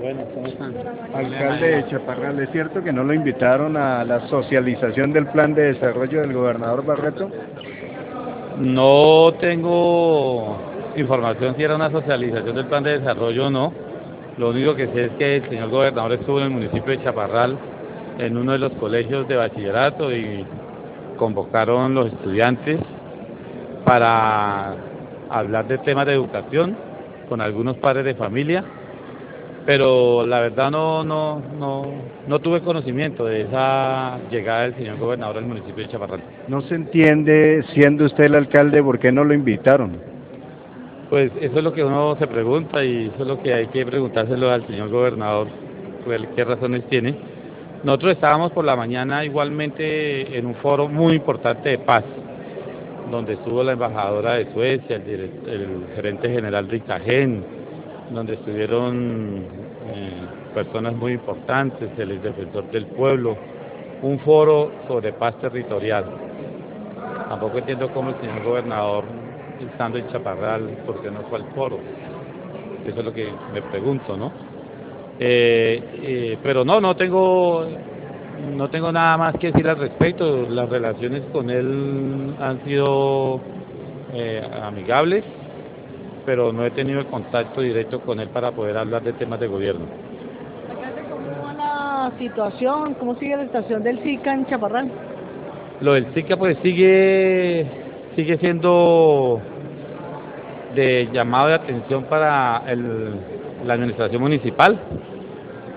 Bueno, ¿cómo están? Alcalde de Chaparral, ¿es cierto que no lo invitaron a la socialización del plan de desarrollo del gobernador Barreto? No tengo información si era una socialización del plan de desarrollo o no. Lo único que sé es que el señor gobernador estuvo en el municipio de Chaparral en uno de los colegios de bachillerato y convocaron los estudiantes para hablar de temas de educación con algunos padres de familia pero la verdad no, no, no, no tuve conocimiento de esa llegada del señor gobernador al municipio de Chaparral. No se entiende, siendo usted el alcalde, por qué no lo invitaron. Pues eso es lo que uno se pregunta y eso es lo que hay que preguntárselo al señor gobernador, qué razones tiene. Nosotros estábamos por la mañana igualmente en un foro muy importante de paz, donde estuvo la embajadora de Suecia, el, el gerente general de Icagen, donde estuvieron eh, personas muy importantes, el defensor del pueblo, un foro sobre paz territorial. Tampoco entiendo cómo el señor gobernador, estando en Chaparral, ¿por qué no fue al foro? Eso es lo que me pregunto, ¿no? Eh, eh, pero no, no tengo, no tengo nada más que decir al respecto. Las relaciones con él han sido amigables pero no he tenido el contacto directo con él para poder hablar de temas de gobierno. ¿Cómo va la situación? ¿Cómo sigue la situación del SICA en Chaparral? Lo del SICA pues sigue, sigue siendo de llamado de atención para la administración municipal.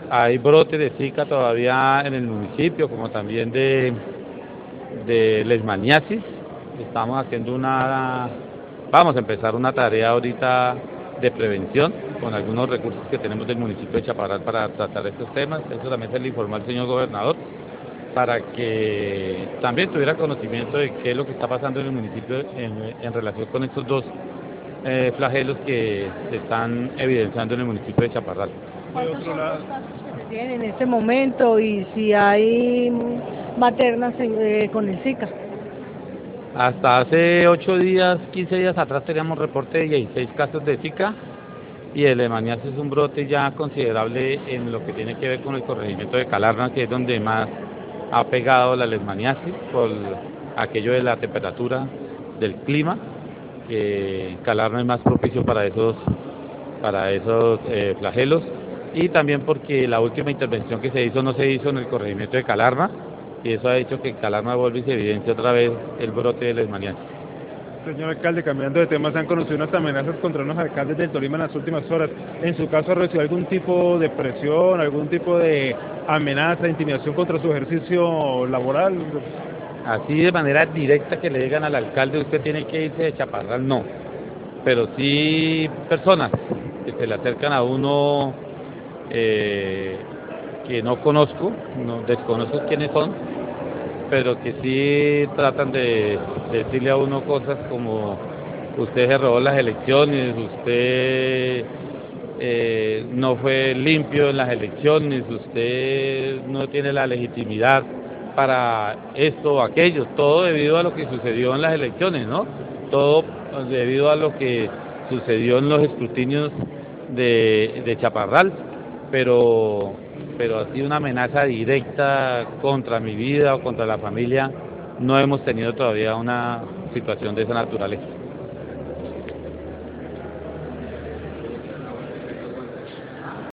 Hay brotes de Zika todavía en el municipio, como también de, de lesmaniasis. Estamos haciendo una Vamos a empezar una tarea ahorita de prevención con algunos recursos que tenemos del municipio de Chaparral para tratar estos temas. Eso también se le informó al señor gobernador para que también tuviera conocimiento de qué es lo que está pasando en el municipio en, relación con estos dos eh, flagelos que se están evidenciando en el municipio de Chaparral. ¿Cuántos son los casos que se tienen en este momento y si hay maternas eh, con el Zika? Hasta hace 8 días, 15 días atrás teníamos reporte de 16 casos de Zika y el lemaniasis es un brote ya considerable en lo que tiene que ver con el corregimiento de Calarna, que es donde más ha pegado la lesmaniasis por aquello de la temperatura del clima. que Calarna es más propicio para esos, para esos eh, flagelos y también porque la última intervención que se hizo no se hizo en el corregimiento de Calarna, y eso ha hecho que en Calarma vuelva y se evidencie otra vez el brote de lesmaniasis. Señor alcalde, cambiando de tema, se han conocido unas amenazas contra unos alcaldes del Tolima en las últimas horas. ¿En su caso ha recibido algún tipo de presión, algún tipo de amenaza, intimidación contra su ejercicio laboral? Así de manera directa que le digan al alcalde usted tiene que irse de Chaparral, no. Pero sí personas que se le acercan a uno eh, que no conozco, no desconozco quiénes son, pero que sí tratan de, decirle a uno cosas como usted se robó las elecciones, usted eh, no fue limpio en las elecciones, usted no tiene la legitimidad para esto o aquello, todo debido a lo que sucedió en las elecciones, ¿no? Todo debido a lo que sucedió en los escrutinios de, de Chaparral, pero pero así una amenaza directa contra mi vida o contra la familia, no hemos tenido todavía una situación de esa naturaleza.